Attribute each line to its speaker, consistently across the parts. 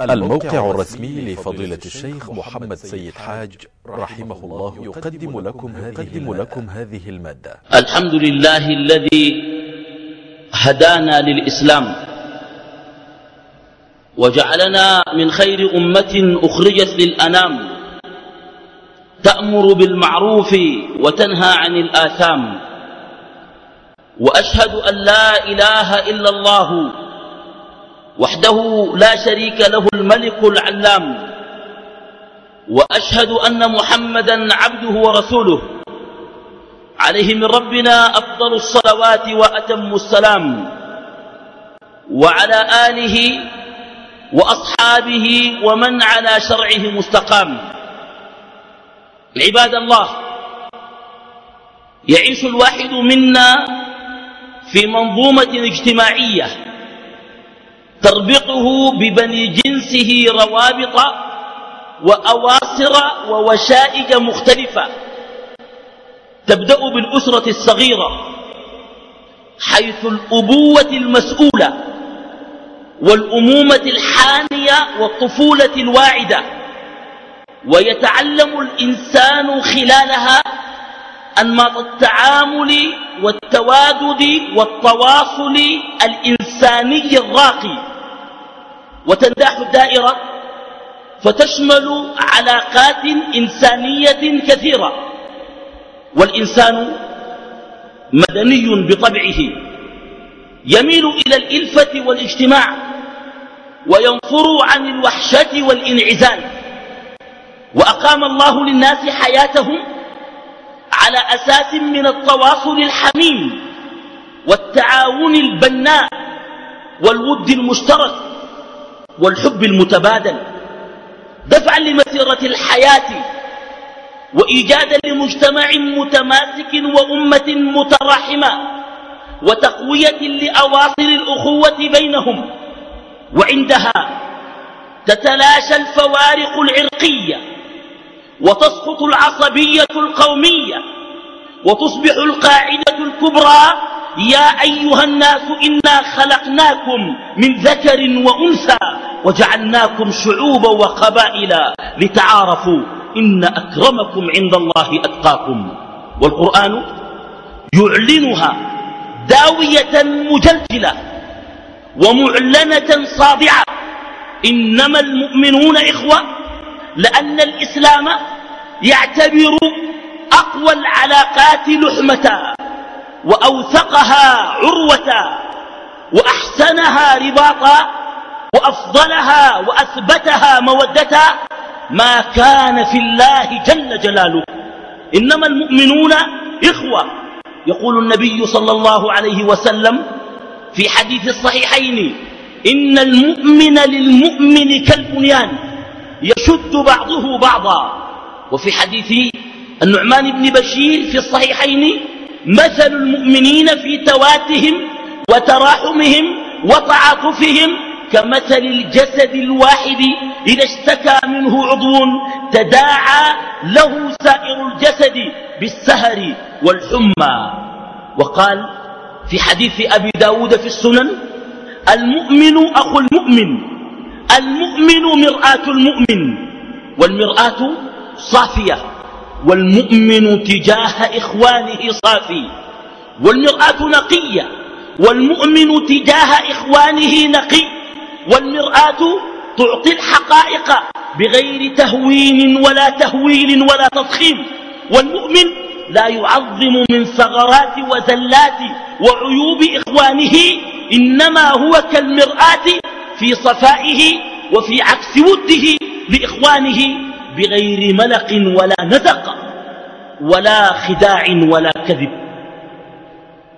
Speaker 1: الموقع الرسمي لفضيلة الشيخ محمد سيد حاج رحمه الله يقدم لكم هذه, لكم هذه ا ل م ا د ة
Speaker 2: الحمد لله الذي هدانا للإسلام وجعلنا من خير أمة أخرجت للأنام تأمر بالمعروف وتنهى عن الآثام وأشهد أن لا إله إلا الله وحده لا شريك له الملك العلام. وأشهد أن محمدا عبده ورسوله. عليه من ربنا أفضل الصلوات وأتم السلام. وعلى آله وأصحابه ومن على شرعه مستقام. عباد الله يعيش الواحد منا في منظومة اجتماعية. تربطه ببني جنسه روابط وأواصر ووشائج مختلفة. تبدأ بالأسرة الصغيرة حيث الأبوة المسؤولة والأمومة الحانية والطفولة الواعدة. ويتعلم الإنسان خلالها أنماط التعامل والتوادد والتواصل الإنساني الراقي. وتنداح الدائرة فتشمل علاقات إنسانية كثيرة والإنسان مدني بطبعه يميل إلى الإلفة والاجتماع وينفر عن الوحشة والإنعزال وأقام الله للناس حياتهم على أساس من التواصل الحميم والتعاون البناء والود المشترك. والحب المتبادل. دفعا لمسيرة الحياة وإيجادا لمجتمع متماسك وأمة متراحمة وتقوية لأواصر الأخوة بينهم. وعندها تتلاشى الفوارق العرقية وتسقط العصبية القومية وتصبح القاعدة الكبرى يا أيها الناس إنا خلقناكم من ذكر وأنثى وجعلناكم شعوبا وقبائل لتعارفوا. إن أكرمكم عند الله أتقاكم. والقرآن يعلنها داوية مجلجلة ومعلنة صادعة إنما المؤمنون إخوة لأن الإسلام يعتبر أقوى العلاقات لحمة. وأوثقها عروة وأحسنها رباطا وأفضلها وأثبتها مودة ما كان في الله جل جلاله. إنما المؤمنون إخوة. يقول النبي صلى الله عليه وسلم في حديث الصحيحين إن المؤمن للمؤمن كالبنيان يشد بعضه بعضا. وفي حديث النعمان بن بشير في الصحيحين مثل المؤمنين في تواتهم وتراحمهم وتعاطفهم كمثل الجسد الواحد إذا اشتكى منه عضو تداعى له سائر الجسد بالسهر والحمى. وقال في حديث أبي داود في السنن المؤمن أخو المؤمن المؤمن مرآة المؤمن والمرآة صافية. والمؤمن تجاه إخوانه صافي والمرآة نقية والمؤمن تجاه إخوانه نقي والمرآة تعطي الحقائق بغير تهوين ولا تهويل ولا تضخيم والمؤمن لا يعظم من ثغرات وزلات وعيوب إخوانه إنما هو كالمرآة في صفائه وفي عكس وده لإخوانه. بغير ملق ولا نزق ولا خداع ولا كذب.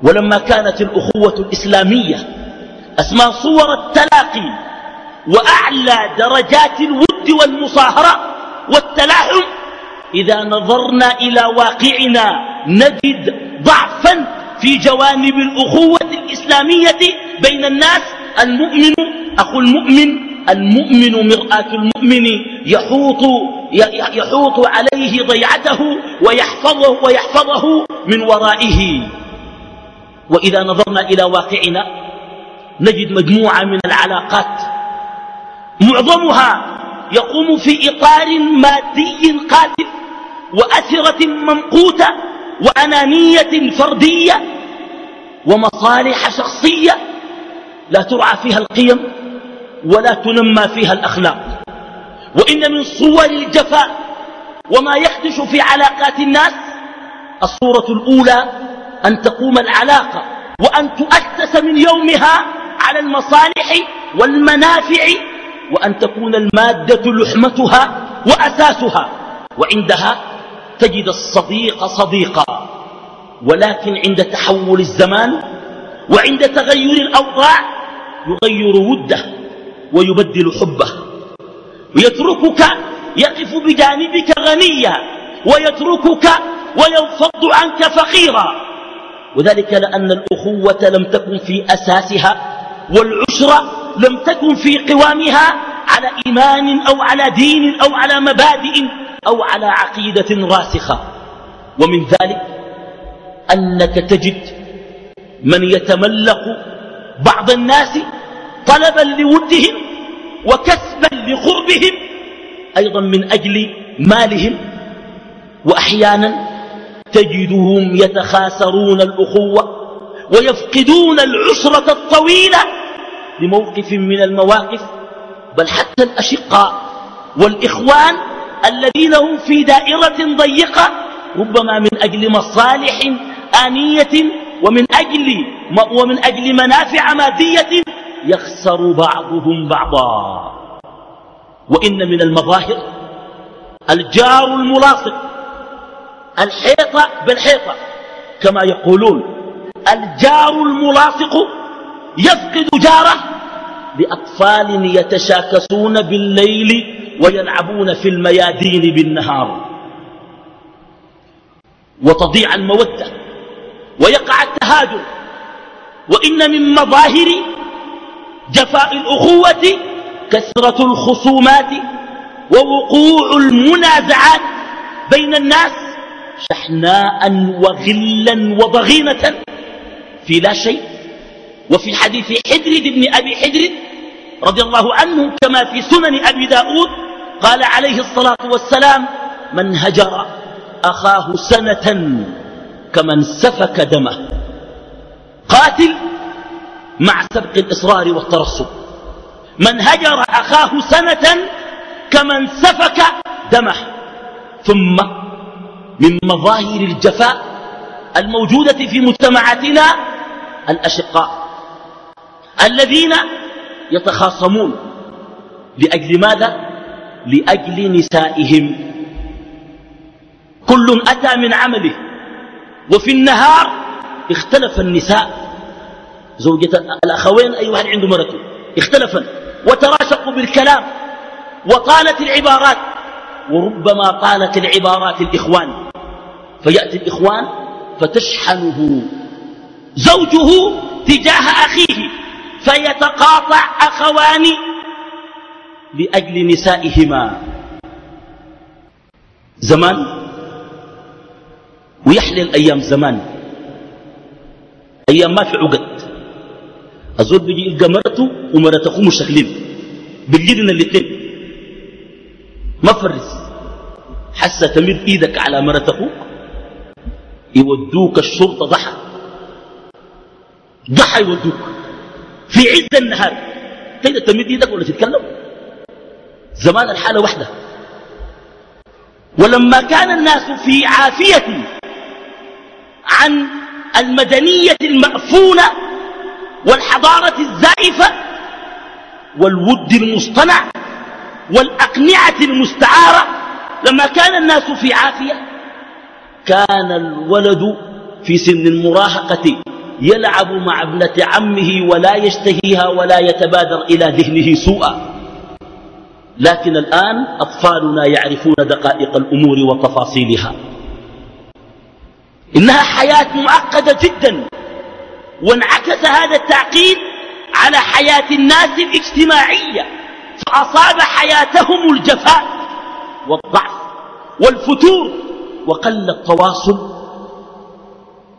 Speaker 2: ولما كانت الأخوة الإسلامية أسمى صور التلاقي وأعلى درجات الود والمصاهرة والتلاحم إذا نظرنا إلى واقعنا نجد ضعفا في جوانب الأخوة الإسلامية بين الناس. المؤمن أخو المؤمن المؤمن مرآة المؤمن يحوط, يحوط عليه ضيعته ويحفظه, ويحفظه من ورائه. وإذا نظرنا إلى واقعنا نجد مجموعة من العلاقات. معظمها يقوم في إطار مادي قاتل وأثرة ممقوتة وأنانية فردية ومصالح شخصية لا ترعى فيها القيم. ولا تنمى فيها الأخلاق. وإن من صور الجفاء وما يخدش في علاقات الناس الصورة الأولى أن تقوم العلاقة وأن تؤسس من يومها على المصالح والمنافع وأن تكون المادة لحمتها وأساسها. وعندها تجد الصديق صديقا ولكن عند تحول الزمان وعند تغير الأوضاع يغير وده. ويبدل حبه. ويتركك يقف بجانبك غنيا ويتركك وينفض عنك فقيرا. وذلك لأن الأخوة لم تكن في أساسها والعشرة لم تكن في قوامها على إيمان أو على دين أو على مبادئ أو على عقيدة راسخة. ومن ذلك أنك تجد من يتملق بعض الناس طلبا لودهم وكسبا لقربهم أيضا من أجل مالهم. وأحيانا تجدهم يتخاسرون الأخوة ويفقدون العشرة الطويلة لموقف من المواقف بل حتى الأشقاء والإخوان الذين هم في دائرة ضيقة ربما من أجل مصالح آنية ومن أجل, ومن أجل منافع مادية. يخسر بعضهم بعضا. وإن من المظاهر الجار الملاصق الحيطة بالحيطة كما يقولون. الجار الملاصق يفقد جاره بأطفال يتشاكسون بالليل ويلعبون في الميادين بالنهار. وتضيع المودة ويقع التهاجر. وإن من مظاهر جفاء الأخوة كثرة الخصومات ووقوع المنازعات بين الناس شحناء وغلا وضغينة في لا شيء. وفي حديث حدرد بن أبي حدرد رضي الله عنه كما في سنن أبي داود قال عليه الصلاة والسلام من هجر أخاه سنة كمن سفك دمه. قاتل مع سبق الإصرار والترصد من هجر أخاه سنة كمن سفك دمه. ثم من مظاهر الجفاء الموجودة في مجتمعاتنا الأشقاء الذين يتخاصمون لأجل ماذا؟ لأجل نسائهم. كل أتى من عمله وفي النهار اختلف النساء. زوجة الأخوين أي واحد عنده مرته اختلفا. وتراشقوا بالكلام. وطالت العبارات. وربما طالت العبارات الإخوان. فيأتي الإخوان فتشحنه. زوجه تجاه أخيه. فيتقاطع أخوان لأجل نسائهما. زمان. ويحلي الأيام زمان. أيام ما في عقد. الزول بيجي يلقى مرته ومرت أخوه مشكلين بالجدن الاثنين ما فرس. حسة تمد إيدك على مرت أخوك يودوك الشرطة ضحى. ضحى يودوك. في عز النهار. تقدر تمد إيدك ولا تتكلم؟ زمان الحالة وحدة. ولما كان الناس في عافية عن المدنية المأفونة والحضارة الزائفة والود المصطنع والأقنعة المستعارة لما كان الناس في عافية كان الولد في سن المراهقة يلعب مع ابنة عمه ولا يشتهيها ولا يتبادر إلى ذهنه سوءا. لكن الآن أطفالنا يعرفون دقائق الأمور وتفاصيلها. إنها حياة معقدة جدا. وانعكس هذا التعقيد على حياة الناس الاجتماعية فأصاب حياتهم الجفاء والضعف والفتور وقل التواصل.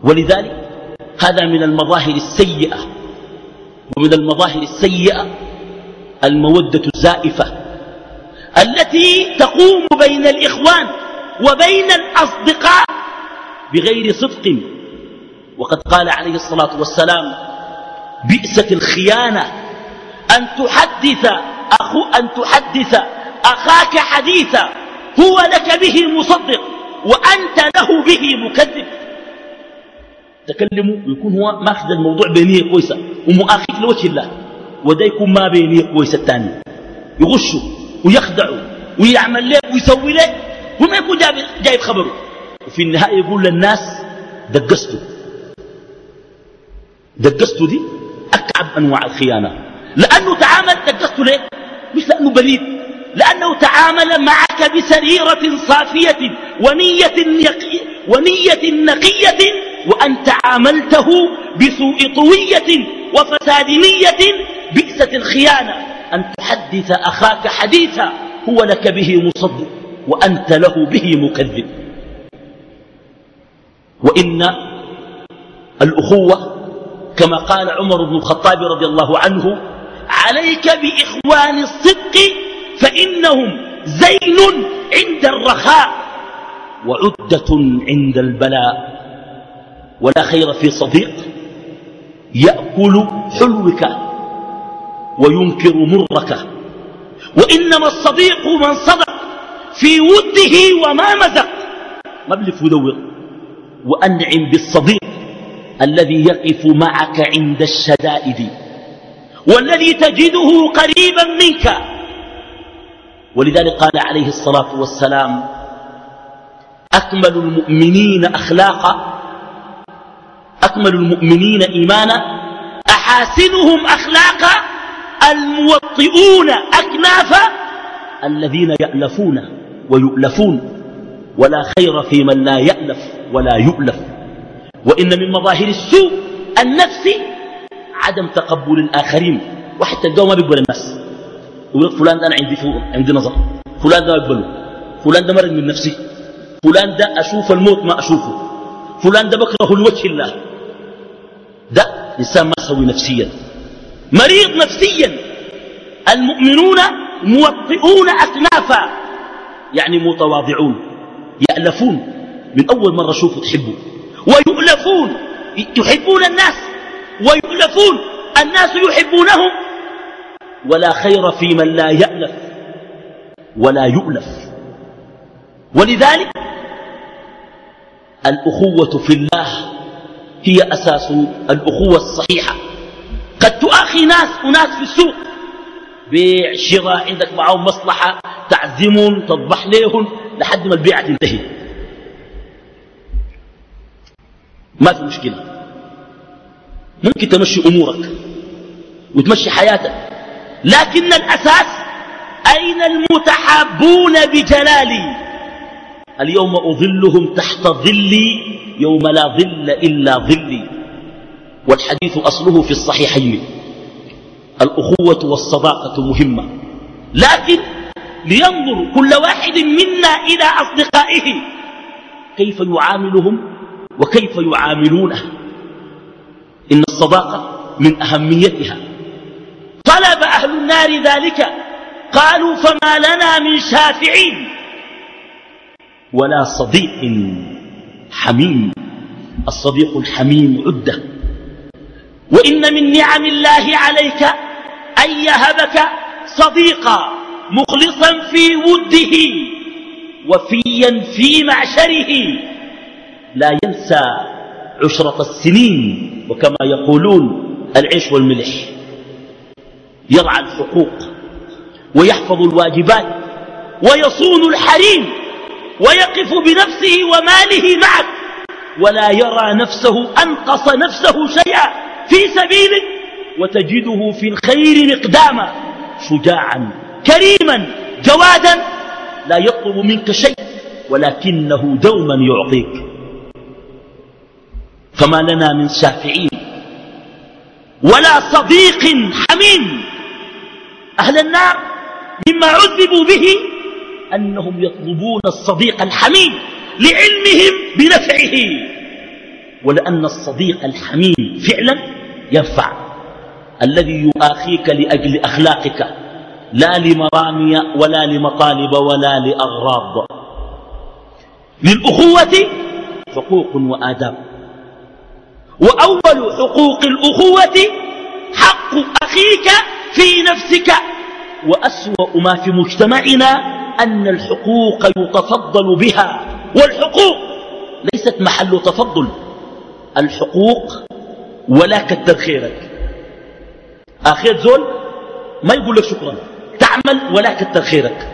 Speaker 2: ولذلك هذا من المظاهر السيئة ومن المظاهر السيئة المودة الزائفة التي تقوم بين الإخوان وبين الأصدقاء بغير صدق وقد قال عليه الصلاة والسلام بئست الخيانة أن تحدث أخو أن تحدث أخاك حديثا هو لك به مصدق وأنت له به مكذب. تكلموا ويكون هو ماخذ الموضوع بنية كويسة ومؤاخذ لوجه الله وده يكون ما بنية كويسة الثاني يغشوا ويخدعوا ويعمل له ويسوي له وما يكون جايب, جايب خبره. وفي النهاية يقول للناس دقستوا. دقستوا دي أكعب أنواع الخيانة. لأنه تعامل دقستوا ليه؟ مش لأنه بريد لأنه تعامل معك بسريرة صافية ونية, يقي ونية نقية وأنت عاملته بسوء طوية وفساد نية. بئست الخيانة. أن تحدث أخاك حديثا هو لك به مصدق وأنت له به مكذب. وإن الأخوة كما قال عمر بن الخطاب رضي الله عنه عليك بإخوان الصدق فإنهم زين عند الرخاء وعدة عند البلاء. ولا خير في صديق يأكل حلوك وينكر مرك وإنما الصديق من صدق في وده وما مزق ما بلف يدور وأنعم بالصديق الذي يقف معك عند الشدائد والذي تجده قريبا منك. ولذلك قال عليه الصلاة والسلام أكمل المؤمنين أخلاقا أكمل المؤمنين إيمانا أحاسنهم أخلاقا الموطئون أكنافا الذين يألفون ويؤلفون. ولا خير في من لا يألف ولا يؤلف. وإن من مظاهر السوء النفسي عدم تقبل الآخرين. واحد تلقاه ما بيقبل الناس. يقول فلان ده أنا عندي فوق عندي نظر. فلان ده ما بيقبله. فلان ده مرض من نفسي. فلان ده أشوف الموت ما أشوفه. فلان ده بكره الوجه الله. ده إنسان ما سوي نفسيا. مريض نفسيا. المؤمنون موطئون أكنافا. يعني متواضعون. يألفون. من أول مرة شوفوا تحبوا ويؤلفون يحبون الناس ويؤلفون الناس يحبونهم. ولا خير في من لا يألف ولا يؤلف. ولذلك الأخوة في الله هي أساس الأخوة الصحيحة. قد تؤخي ناس وناس في السوق. بيع شراء عندك معهم مصلحة تعزمهم تضبح لهم لحد ما البيعة تنتهي. ما في مشكلة. ممكن تمشي أمورك وتمشي حياتك لكن الأساس أين المتحابون بجلالي؟ اليوم أظلهم تحت ظلي يوم لا ظل إلا ظلي. والحديث أصله في الصحيحين. الأخوة والصداقة مهمة. لكن لينظر كل واحد منا إلى أصدقائه كيف يعاملهم؟ وكيف يعاملونه؟ إن الصداقة من أهميتها. طلب أهل النار ذلك. قالوا فما لنا من شافعين. ولا صديق حميم. الصديق الحميم عدة. وإن من نعم الله عليك أن يهبك صديقا مخلصا في وده وفيا في معشره. لا ينسى عشرة السنين وكما يقولون العيش والملح. يرعى الحقوق ويحفظ الواجبات ويصون الحريم ويقف بنفسه وماله معك ولا يرى نفسه أنقص نفسه شيئا في سبيلك وتجده في الخير مقداما شجاعا كريما جوادا لا يطلب منك شيء ولكنه دوما يعطيك. فما لنا من شافعين ولا صديق حميم. أهل النار مما عذبوا به أنهم يطلبون الصديق الحميم لعلمهم بنفعه. ولأن الصديق الحميم فعلا ينفع. الذي يؤاخيك لأجل أخلاقك لا لمرامي ولا لمطالب ولا لأغراض. للأخوة حقوق وآداب. وأول حقوق الأخوة حق أخيك في نفسك. وأسوأ ما في مجتمعنا أن الحقوق يتفضل بها. والحقوق ليست محل تفضل. الحقوق ولا كتر خيرك. آخر زول ما يقول لك شكرا. تعمل ولا كتر خيرك.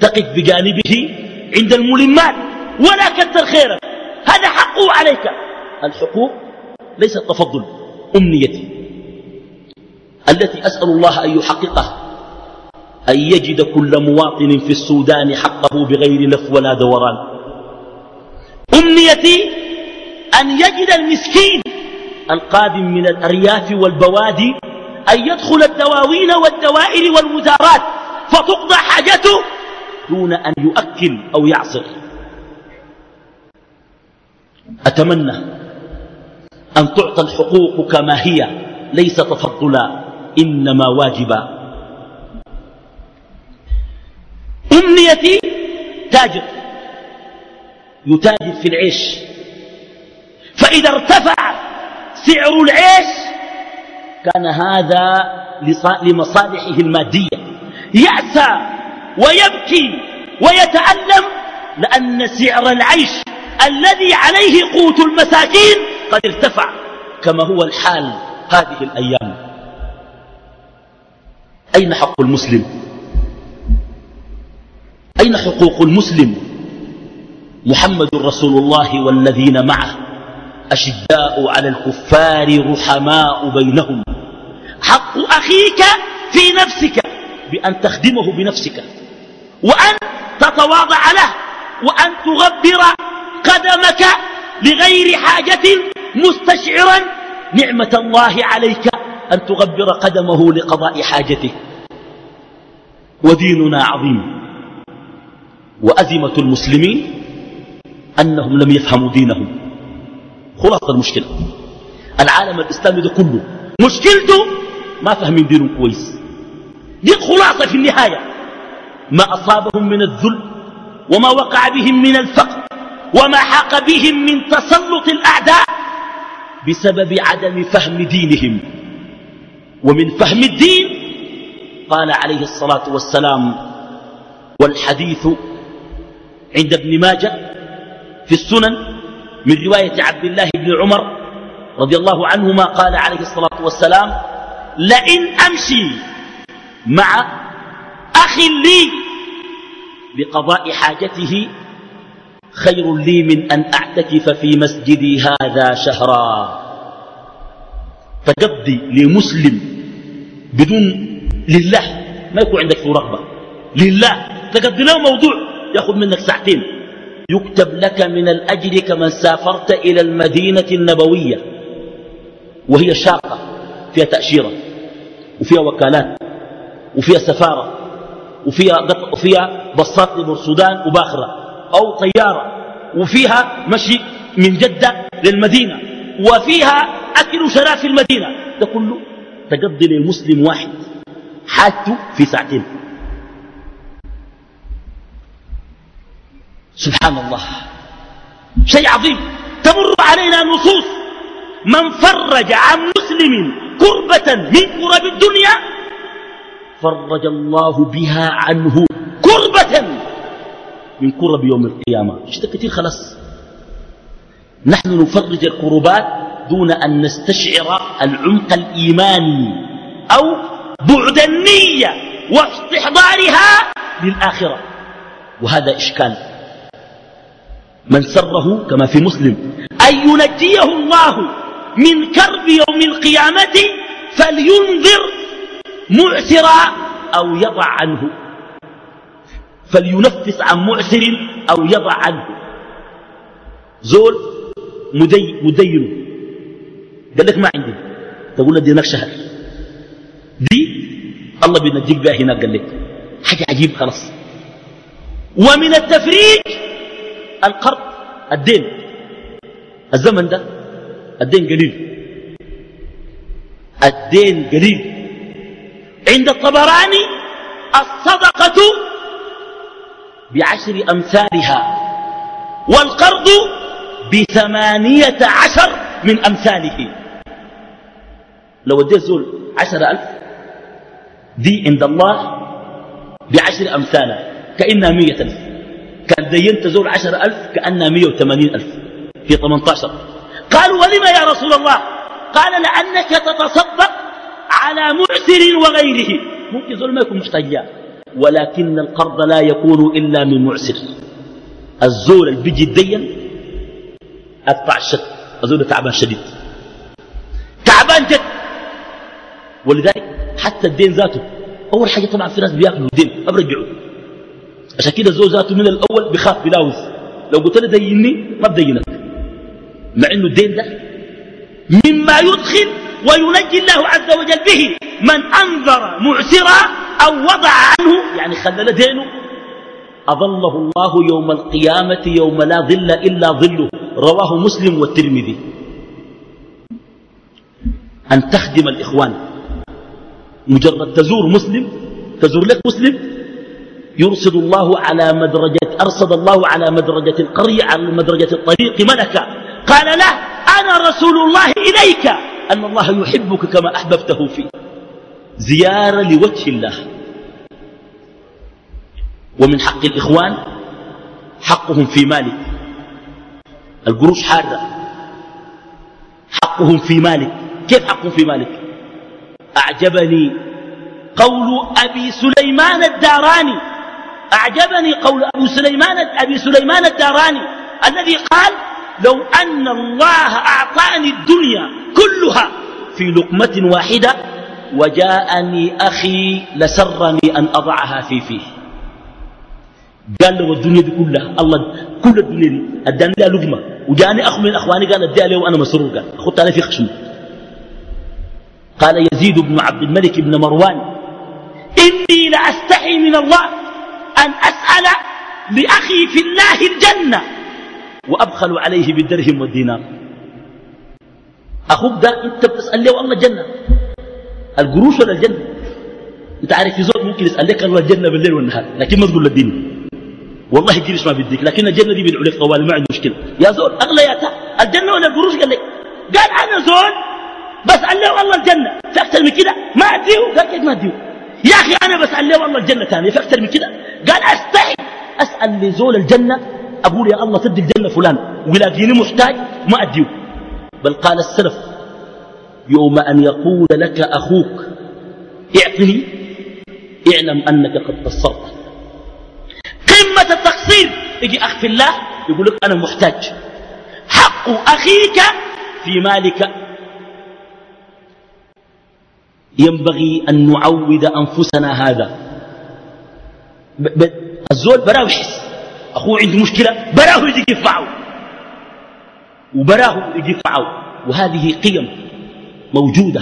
Speaker 2: تقف بجانبه عند الملمات ولا كتر خيرك. هذا حقه عليك. الحقوق ليست تفضل أمنيتي. التي أسأل الله أن يحققها أن يجد كل مواطن في السودان حقه بغير لف ولا دوران. أمنيتي أن يجد المسكين القادم من الأرياف والبوادي أن يدخل الدواوين والدوائر والوزارات فتقضى حاجته دون أن يؤكل أو يعصر. أتمنى أن تعطى الحقوق كما هي ليس تفضلا إنما واجبا. أمنيتي تاجر يتاجر في العيش. فإذا ارتفع سعر العيش كان هذا لمصالحه المادية. يأسى ويبكي ويتألم لأن سعر العيش الذي عليه قوت المساكين قد ارتفع كما هو الحال هذه الأيام. أين حق المسلم؟ أين حقوق المسلم؟ محمد رسول الله والذين معه. أشداء على الكفار رحماء بينهم. حق أخيك في نفسك بأن تخدمه بنفسك وأن تتواضع له وأن تغبر قدمك لغير حاجة مستشعرا نعمة الله عليك أن تغبر قدمه لقضاء حاجته. وديننا عظيم. وأزمة المسلمين أنهم لم يفهموا دينهم. خلاصة المشكلة. العالم الإسلامي كله مشكلته ما فهمين دينهم كويس. دي الخلاصة في النهاية. ما أصابهم من الذل وما وقع بهم من الفقر وما حاق بهم من تسلط الأعداء بسبب عدم فهم دينهم. ومن فهم الدين قال عليه الصلاة والسلام والحديث عند ابن ماجه في السنن من رواية عبد الله بن عمر رضي الله عنهما قال عليه الصلاة والسلام لئن أمشي مع أخ لي بقضاء حاجته خير لي من أن أعتكف في مسجدي هذا شهرا. تقضي لمسلم بدون لله. ما يكون عندك في رغبة. لله. تقضي له موضوع يأخذ منك ساعتين. يكتب لك من الأجر كمن سافرت إلى المدينة النبوية. وهي شاقة. فيها تأشيرة. وفيها وكالات. وفيها سفارة. وفيها, وفيها بصات لبرسودان وباخرة. أو طيارة وفيها مشي من جدة للمدينة وفيها أكل وشراء في المدينة. ده كله تقضي للمسلم واحد حاجته في ساعتين. سبحان الله. شيء عظيم. تمر علينا نصوص. من فرج عن مسلم كربة من كرب الدنيا فرج الله بها عنه. من كرب يوم القيامة. شيء كثير خلاص. نحن نفرج الكربات دون أن نستشعر العمق الإيماني أو بعد النية واستحضارها للآخرة. وهذا إشكال. من سره كما في مسلم. أن ينجيه الله من كرب يوم القيامة فلينذر معسرا أو يضع عنه. فلينفس عن معسر أو يضع عنه. زول مدي مدين. قال لك ما عندي. تقول له دينك شهر. دي الله بينجيك بها هناك قال لك. حاجة عجيب خلاص. ومن التفريج القرض. الدين. الزمن ده الدين قليل. الدين قليل. عند الطبراني الصدقة بعشر أمثالها والقرض بثمانية عشر من أمثاله. لو اديت زول عشر ألف دي عند الله بعشر أمثالها كأنها مية ألف. كان دينت زول عشر ألف كأنها مية وثمانين ألف في 18 قالوا ولما يا رسول الله؟ قال لأنك تتصدق على معسر وغيره. ممكن زول ما يكون محتاج ولكن القرض لا يكون إلا من معسر. الزول اللي بيجي الدين أقطع الشد. الزول تعبان شديد. تعبان جد. ولذلك حتى الدين ذاته أول حاجة طبعا في ناس بيأكلوا الدين ما برجعوا عشان كده الزول ذاته من الأول بخاف بلاوز لو قلت له ديني ما بدينك. مع إنه الدين ده مما يدخل وينجي الله عز وجل به من أنذر معسرا أو وضع عنه يعني خلل دينه. أظله الله يوم القيامة يوم لا ظل إلا ظله. رواه مسلم والترمذي. أن تخدم الإخوان. مجرد تزور مسلم تزور لك مسلم يرصد الله على مدرجة أرصد الله على مدرجة القرية على مدرجة الطريق ملكا. قال له أنا رسول الله إليك. أن الله يحبك كما أحببته فيه. زيارة لوجه الله. ومن حق الإخوان حقهم في مالك. القروش حارة. حقهم في مالك. كيف حقهم في مالك؟ أعجبني قول أبي سليمان الداراني. أعجبني قول أبو سليمان أبي سليمان الداراني. الذي قال لو أن الله أعطاني الدنيا كلها في لقمة واحدة وجاءني أخي لسرني أن أضعها في فيه. قال له الدنيا دي كلها الله كل الدنيا دي. أداني لها لقمة. وجاني أخ من أخواني قال أديها له وأنا مسرور. قال اخذت عليه في خشمه قال يزيد بن عبد الملك بن مروان إني لأستحي من الله أن أسأل لأخي في الله الجنة. وابخل عليه بالدرهم والدينار أخوك ده أنت بتسأل له الله الجنه القروش ولا الجنة؟ أنت عارف في زول ممكن يسأل لك الله الجنة بالليل والنهار لكن ما تقول له الدين. والله الجريش ما بيديك لكن الجنة دي بيدعو لك طوال ما عنده مشكلة. يا زول أغلياتها الجنة ولا القروش؟ قال لي قال أنا زول بسأل له والله الجنة؟ في أكثر من كده ما أديه قال كيف ما أديه يا أخي أنا بسأل له والله الجنة ثانية في أكثر من كده؟ قال أستحي أسأل لزول الجنة أقول يا الله تدي الجنة فلان ويلاقيني محتاج ما أديه. بل قال السلف يوم أن يقول لك أخوك اعطني اعلم أنك قد قصرت. قمة التقصير. يجي أخ في الله يقول لك أنا محتاج. حق أخيك في مالك. ينبغي أن نعود أنفسنا هذا. الزول براه يحس أخوه عنده مشكلة براه يجي يدفعه. وبراه يجي يدفعه. وهذه قيم موجودة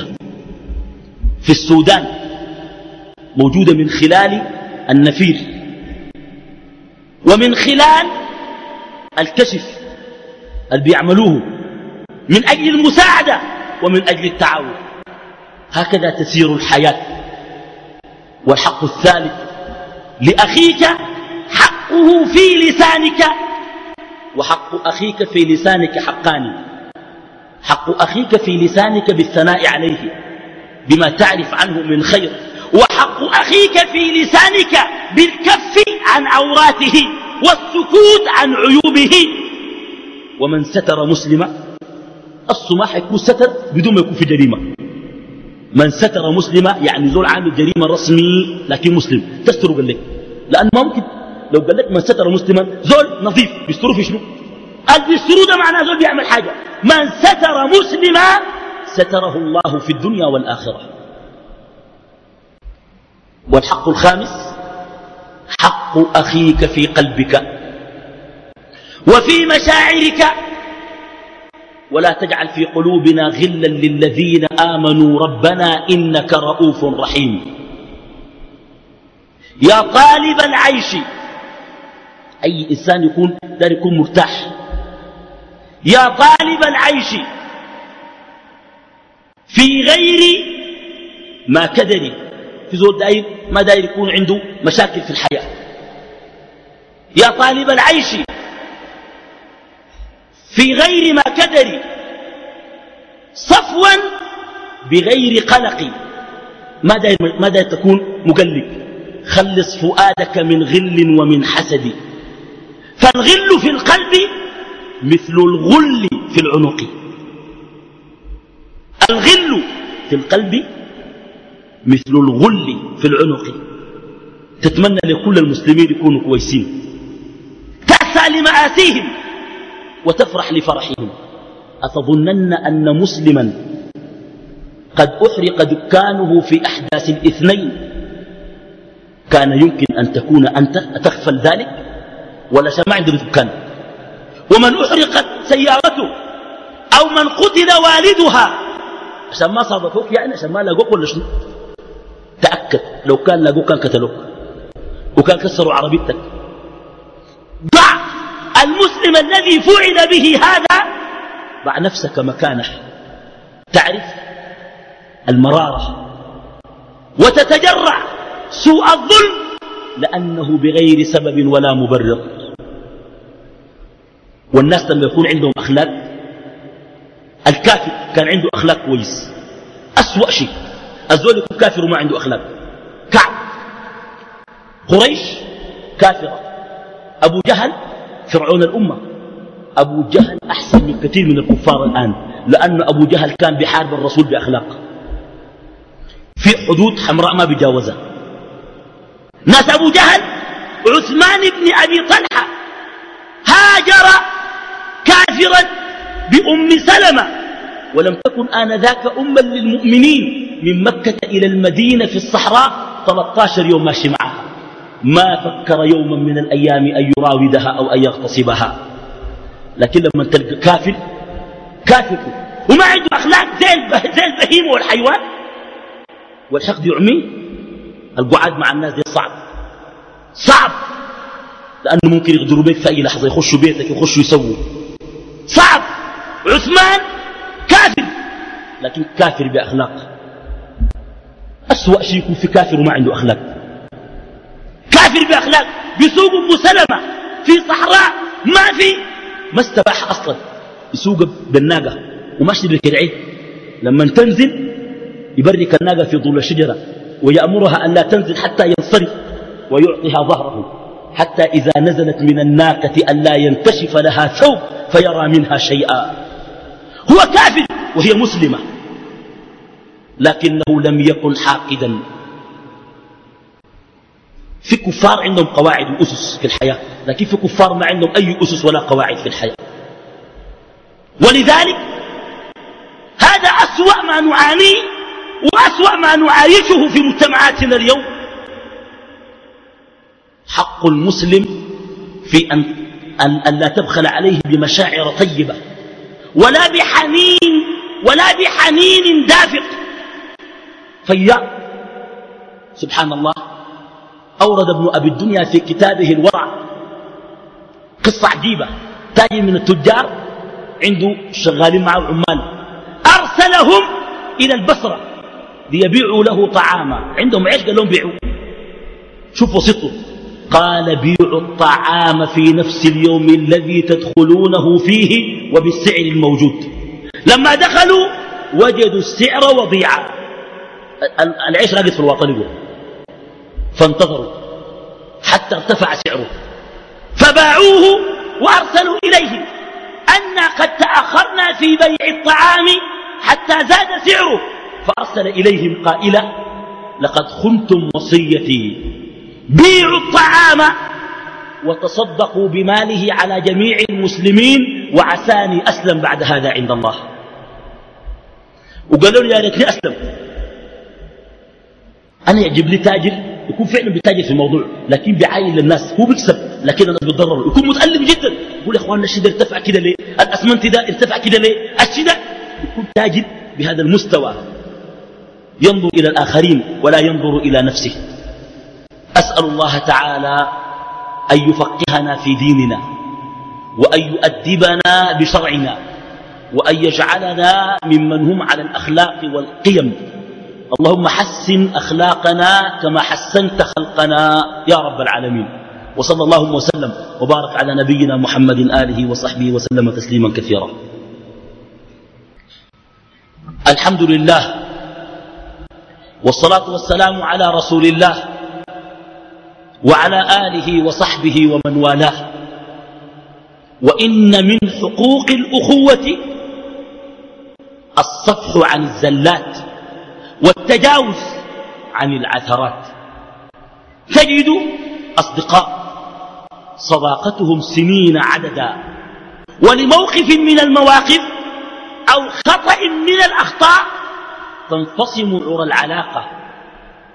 Speaker 2: في السودان موجودة من خلال النفير. ومن خلال الكشف اللي بيعملوه من أجل المساعدة ومن أجل التعاون. هكذا تسير الحياة. والحق الثالث لأخيك حقه في لسانك. وحق أخيك في لسانك حقان. حق أخيك في لسانك بالثناء عليه بما تعرف عنه من خير. وحق أخيك في لسانك بالكف عن عوراته والسكوت عن عيوبه. ومن ستر مسلما الصماح يكون ستر بدون ما يكون في جريمة. من ستر مسلما يعني زول عامل جريمة رسمي لكن مسلم. تستر قال لك. لأن ممكن لو قال لك من ستر مسلما زول نظيف بيستروا في شنو؟ قال بيستروا ده معناه زول بيعمل حاجة. من ستر مسلما ستره الله في الدنيا والآخرة. والحق الخامس حق أخيك في قلبك وفي مشاعرك. ولا تجعل في قلوبنا غلا للذين آمنوا ربنا إنك رؤوف رحيم. يا طالب العيش أي إنسان يكون دار يكون مرتاح. يا طالب العيش في غير ما كدري. في زول داير ما داير يكون عنده مشاكل في الحياة. يا طالب العيش في غير ما كدر صفوا بغير قلق. ما داير, ما داير تكون مقلب خلص فؤادك من غل ومن حسد. فالغل في القلب مثل الغل في العنق. الغل في القلب مثل الغل في العنق. تتمنى لكل المسلمين يكونوا كويسين. تأسى لمآسيهم وتفرح لفرحهم. أتظنن أن مسلما قد أحرق دكانه في أحداث الاثنين. كان يمكن أن تكون أنت أتغفل ذلك؟ ولا ما عنده دكان ومن أحرقت سيارته أو من قتل والدها. عشان ما صادفوك يعني عشان ما لاقوك ولا شنو؟ تأكد. لو كان لاقوك كان قتلوك. وكان كسروا عربيتك. ضع المسلم الذي فعل به هذا. ضع نفسك مكانه. تعرف المرارة. وتتجرع سوء الظلم. لأنه بغير سبب ولا مبرر. والناس لما يكون عندهم أخلاق الكافر كان عنده أخلاق كويس. أسوأ شيء الزول يكون كافر وما عنده أخلاق. كعب قريش كافرة. أبو جهل فرعون الأمة. أبو جهل أحسن من كثير من الكفار الآن لأن أبو جهل كان بحارب الرسول بأخلاق. في حدود حمراء ما بيجاوزها ناس أبو جهل عثمان بن أبي طلحة هاجر كافرا بأم سلمة. ولم تكن آنذاك أما للمؤمنين من مكة إلى المدينة في الصحراء 13 يوم ماشي معها. ما فكر يوما من الأيام أن يراودها أو أن يغتصبها. لكن لما تلقى كافر كافر. وما عنده أخلاق زي البهيمة والحيوان. والحقد يعميه القعاد مع الناس دي صعب. صعب. لأنه ممكن يغدروا بيك في أي لحظة يخشوا بيتك يخشوا يسووا. صعب عثمان كافر. لكن كافر بأخلاق. أسوأ شيء يكون في كافر وما عنده أخلاق. كافر بأخلاق. بيسوق أبو سلمة في صحراء ما في ما استباح أصلا. يسوق بالناقة وماشي بالكرعين لما تنزل يبرك الناقة في ظل الشجرة ويأمرها أن لا تنزل حتى ينصرف ويعطيها ظهره. حتى إذا نزلت من الناقة أن لا ينكشف لها ثوب. فيرى منها شيئا. هو كافر وهي مسلمة. لكنه لم يكن حاقدا. في كفار عندهم قواعد وأسس في الحياة لكن في كفار ما عندهم أي أسس ولا قواعد في الحياة. ولذلك هذا أسوأ ما نعانيه وأسوأ ما نعايشه في مجتمعاتنا اليوم. حق المسلم في أن, أن, أن لا تبخل عليه بمشاعر طيبة ولا بحنين ولا بحنين دافق. فيا سبحان الله أورد ابن أبي الدنيا في كتابه الورع قصة عجيبة. تاجر من التجار عنده شغالين معه عمال أرسلهم إلى البصرة ليبيعوا له طعاما. عندهم عيش؟ قال لهم بيعوا. شوفوا سطوا قال بيعوا الطعام في نفس اليوم الذي تدخلونه فيه وبالسعر الموجود. لما دخلوا وجدوا السعر وضيعا العيش راقد في الوطن فانتظروا حتى ارتفع سعره. فباعوه وأرسلوا إليه أن قد تأخرنا في بيع الطعام حتى زاد سعره. فأرسل إليهم قائلا لقد خنتم وصيتي. بيعوا الطعام وتصدقوا بماله على جميع المسلمين وعساني أسلم بعد هذا عند الله. وقالوا لي يا ريتني أسلم. أنا يعجب لي تاجر يكون فعلا بيتاجر في الموضوع لكن بيعاين للناس هو بيكسب لكن الناس بيتضرر يكون متألم جدا يقول يا أخواننا الشيء ده ارتفع كده ليه؟ الأسمنت ده ارتفع كده ليه؟ الشيء ده يكون تاجر بهذا المستوى ينظر إلى الآخرين ولا ينظر إلى نفسه. أسأل الله تعالى أن يفقهنا في ديننا وأن يؤدبنا بشرعنا وأن يجعلنا ممن هم على الأخلاق والقيم. اللهم حسن أخلاقنا كما حسنت خلقنا يا رب العالمين. وصلى الله وسلم وبارك على نبينا محمد آله وصحبه وسلم تسليما كثيرا. الحمد لله والصلاة والسلام على رسول الله وعلى آله وصحبه ومن والاه. وإن من حقوق الأخوة الصفح عن الزلات والتجاوز عن العثرات. تجد أصدقاء صداقتهم سنين عددا ولموقف من المواقف أو خطأ من الأخطاء تنفصم عرى العلاقة.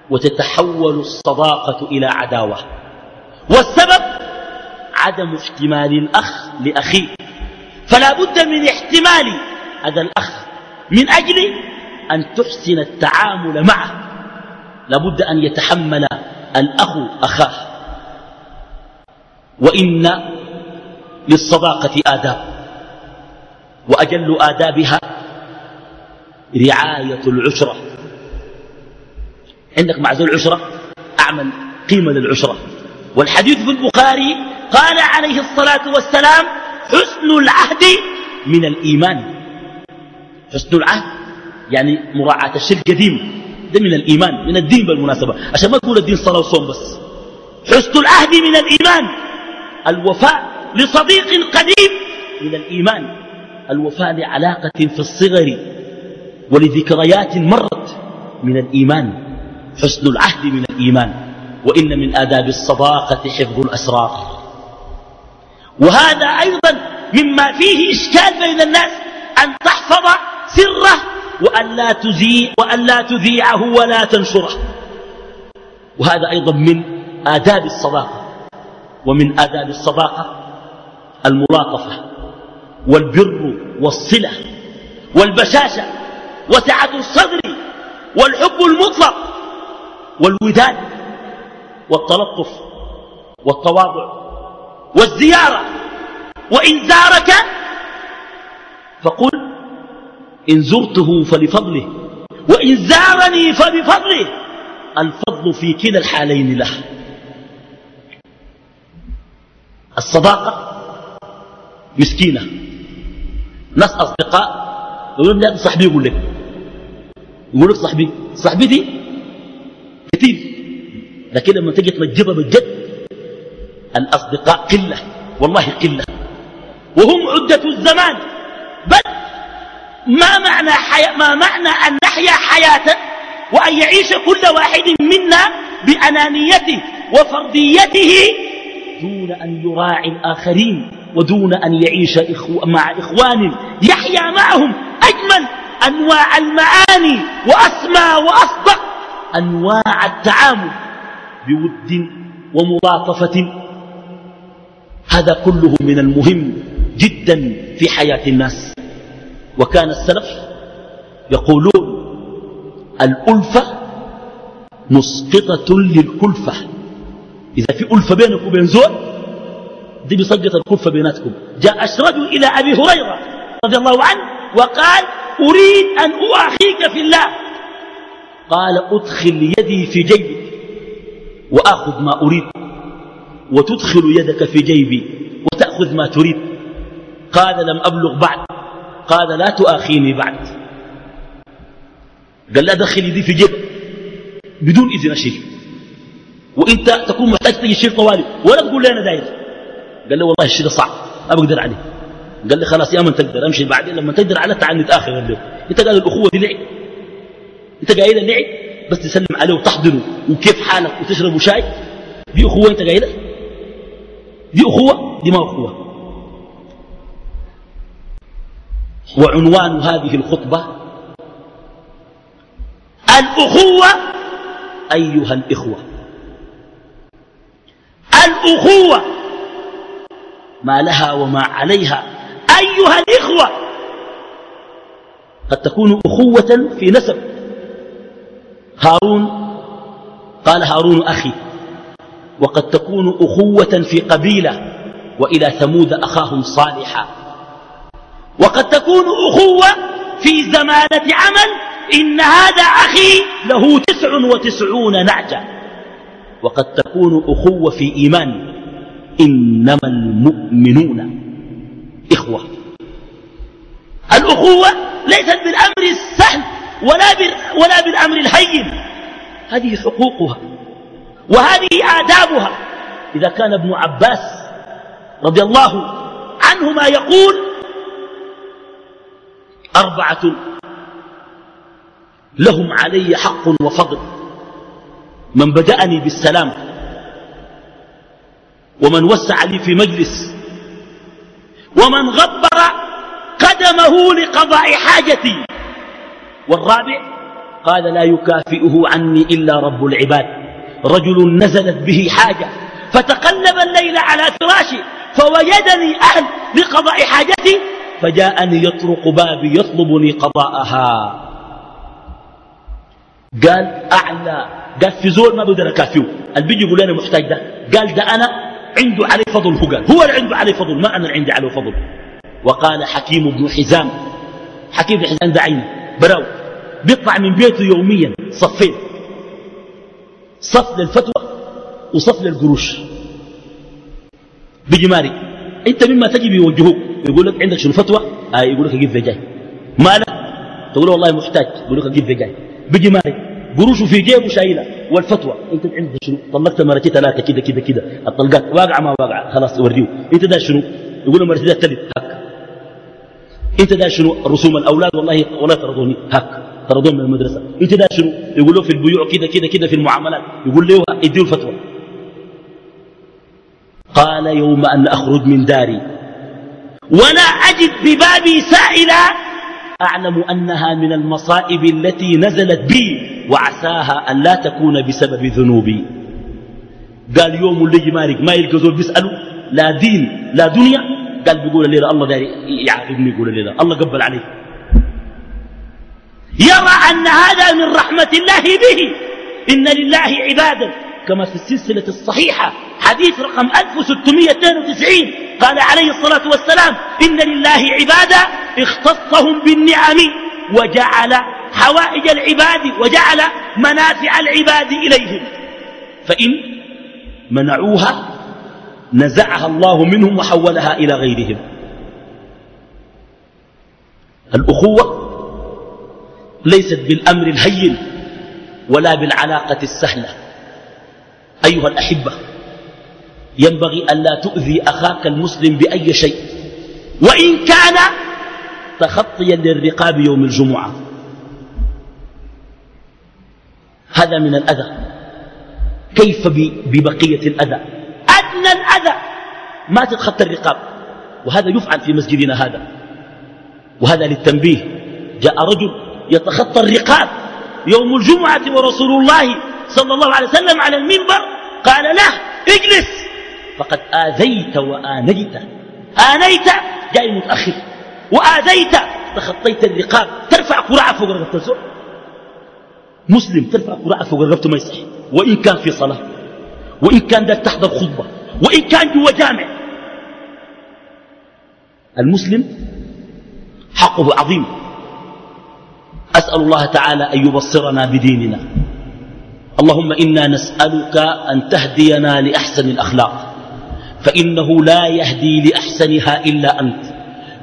Speaker 2: وتتحول الصداقة إلى عداوة. والسبب؟ عدم احتمال الأخ لأخيه فلا بد من احتمال هذا الأخ من أجل أن تحسن التعامل معه. لابد أن يتحمل الأخ أخاه. وإن للصداقة آداب. وأجل آدابها رعاية العشرة. عندك مع ذو العشرة؟ أعمل قيمة للعشرة. والحديث في البخاري قال عليه الصلاة والسلام حسن العهد من الإيمان. حسن العهد يعني مراعاة الشرك قديم ده من الإيمان من الدين بالمناسبة. عشان ما تقول الدين صلاة وصوم بس. حسن العهد من الإيمان. الوفاء لصديق قديم من الإيمان. الوفاء لعلاقة في الصغر ولذكريات مرت من الإيمان. حسن العهد من الإيمان وإن من آداب الصداقة حفظ الأسرار. وهذا أيضا مما فيه إشكال بين الناس أن تحفظ سره وأن لا, تذيع وأن لا تذيعه ولا تنشره. وهذا أيضا من آداب الصداقة. ومن آداب الصداقة الملاطفة والبر والصلة والبشاشة وسعة الصدر والحب المطلق. والوداد والتلطف والتواضع والزيارة. وإن زارك فقل إن زرته فلفضله وإن زارني فبفضله الفضل في كلا الحالين له. الصداقة مسكينة. ناس أصدقاء يقول لك صاحبي يقول لك يقول لك صاحبي صاحبتي كثير لكن لما تجي تنجبها بالجد الأصدقاء قلة والله قلة. وهم عدة الزمان. بل ما معنى, حياة ما معنى أن نحيا حياة وأن يعيش كل واحد منا بأنانيته وفرديته دون أن يراعي الآخرين ودون أن يعيش إخو مع إخوان. يحيا معهم أجمل أنواع المعاني وأسمى وأصدق أنواع التعامل. بود وملاطفة. هذا كله من المهم جدا في حياة الناس. وكان السلف يقولون الألفة مسقطة للكلفة إذا في ألفة بينك وبين زول دي بسقط الكلفة بيناتكم. جاء أشرج إلى أبي هريرة رضي الله عنه وقال أريد أن أؤاخيك في الله. قال أدخل يدي في جيبك. وآخذ ما أريد وتدخل يدك في جيبي وتأخذ ما تريد. قال لم أبلغ بعد قال لا تؤاخيني بعد. قال لا دخل يدي في جيب بدون إذن أشيل وإنت تكون محتاج تجي تشيل طوالي ولا تقول لي أنا داير. قال له والله الشيء صعب ما بقدر عليه. قال لي خلاص يا من تقدر أمشي بعدين لما تقدر على تعال نتأخر له أنت قال الأخوة دي لعب. أنت قايله لعب. بس تسلم عليه وتحضنه. وكيف حالك؟ وتشربوا شاي؟ دي أخوة أنت قايله دي أخوة؟ دي ما أخوة. وعنوان هذه الخطبة الأخوة أيها الإخوة. الأخوة ما لها وما عليها. أيها الإخوة قد تكون أخوة في نسب. هارون؟ قال هارون أخي وقد تكون أخوة في قبيلة وإلى ثمود أخاهم صالحا. وقد تكون أخوة في زمانة عمل إن هذا أخي له تسع وتسعون نعجة. وقد تكون أخوة في إيمان إنما المؤمنون إخوة. الأخوة ليست بالأمر السهل ولا, ولا بالأمر الهين. هذه حقوقها وهذه آدابها. إذا كان ابن عباس رضي الله عنهما يقول أربعة لهم علي حق وفضل. من بدأني بالسلام ومن وسع لي في مجلس ومن غبر قدمه لقضاء حاجتي. والرابع قال لا يكافئه عني إلا رب العباد. رجل نزلت به حاجة فتقلب الليل على فراشي فوجدني أهل لقضاء حاجتي فجاءني يطرق بابي يطلبني قضاءها. قال أعلى قال في زول ما بقدر أكافيه البيجي يقول أنا محتاج ده. قال ده أنا عنده علي فضل هو قال هو اللي عنده علي فضل ما أنا عندي عليه فضل. وقال حكيم بن حزام حكيم بن حزام ده عيني. براو. بيطلع من بيته يوميا صفين. صف للفتوى وصف للقروش. بيجي ماري انت مما تجي بيوجهوك؟ يقول لك عندك شنو فتوى؟ آه يقول لك أجيب جاي مالك؟ تقول والله محتاج يقول لك أجيب جاي بيجي ماري قروشه في جيبه شايلة. والفتوى انت عندك شنو؟ طلقت مرتي ثلاثة كده كده كده الطلقات واقعة ما واقعة خلاص وريه انت ده شنو؟ يقول له مرتي ده انت ده شنو؟ رسوم الأولاد والله والله طردوني هك طردون من المدرسة. انت ده شنو؟ يقول له في البيوع كده كده كده في المعاملات. يقول له اديه الفتوى. قال يوم أن أخرج من داري. ولا أجد ببابي سائلا. أعلم أنها من المصائب التي نزلت بي وعساها أن لا تكون بسبب ذنوبي. قال يوم اللي مارك ما يلقى زول بيسأله. لا دين لا دنيا قال بيقول الليلة الله داري يعاقبني يقول الليلة. الله قبل عليه يرى أن هذا من رحمة الله به. إن لله عبادا. كما في السلسلة الصحيحة حديث رقم 1692 قال عليه الصلاة والسلام إن لله عبادا اختصهم بالنعم وجعل حوائج العباد وجعل منافع العباد إليهم. فإن منعوها نزعها الله منهم وحولها إلى غيرهم. الأخوة ليست بالأمر الهين ولا بالعلاقة السهلة. أيها الأحبة ينبغي أن لا تؤذي أخاك المسلم بأي شيء وإن كان تخطيا للرقاب يوم الجمعة. هذا من الأذى. كيف ببقية الأذى؟ أدنى الأذى. ما تتخطى الرقاب. وهذا يفعل في مسجدنا هذا. وهذا للتنبيه. جاء رجل يتخطى الرقاب. يوم الجمعة ورسول الله صلى الله عليه وسلم على المنبر قال له اجلس. فقد آذيت وآنيت. آنيت جاي متأخر. وآذيت. تخطيت الرقاب. ترفع كرعة فوق رقبة الزور مسلم ترفع قراءة فوق رقبته ما يصح. وإن كان في صلاة. وإن كان ذاك تحضر خطبة. وإن كان جوا جامع. المسلم حقه عظيم. أسأل الله تعالى أن يبصرنا بديننا. اللهم إنا نسألك أن تهدينا لأحسن الأخلاق. فإنه لا يهدي لأحسنها إلا أنت.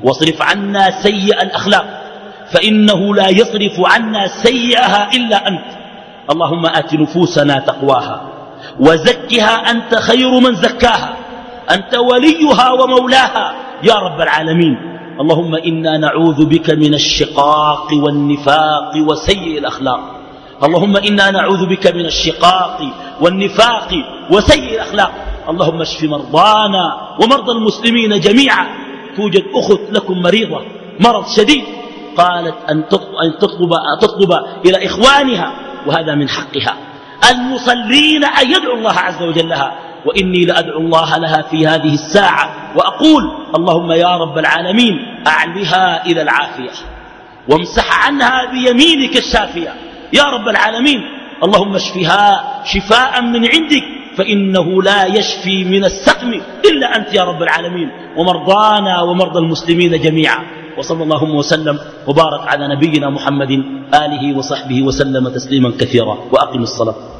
Speaker 2: واصرف عنا سيء الأخلاق. فإنه لا يصرف عنا سيئها إلا أنت. اللهم آت نفوسنا تقواها. وزكها أنت خير من زكاها. أنت وليها ومولاها. يا رب العالمين. اللهم إنا نعوذ بك من الشقاق والنفاق وسيء الأخلاق. اللهم إنا نعوذ بك من الشقاق والنفاق وسيء الأخلاق. اللهم اشف مرضانا ومرضى المسلمين جميعا. توجد أخت لكم مريضة مرض شديد. قالت أن تطلب, تطلب إلى إخوانها وهذا من حقها. المصلين أن يدعو الله عز وجل لها. وإني لأدعو الله لها في هذه الساعة. وأقول اللهم يا رب العالمين أعلها إلى العافية. وامسح عنها بيمينك الشافية. يا رب العالمين اللهم اشفها شفاء من عندك فإنه لا يشفي من السقم إلا أنت يا رب العالمين. ومرضانا ومرضى المسلمين جميعا. وصلى اللهم وسلم وبارك على نبينا محمد آله وصحبه وسلم تسليما كثيرا وأقم الصلاة.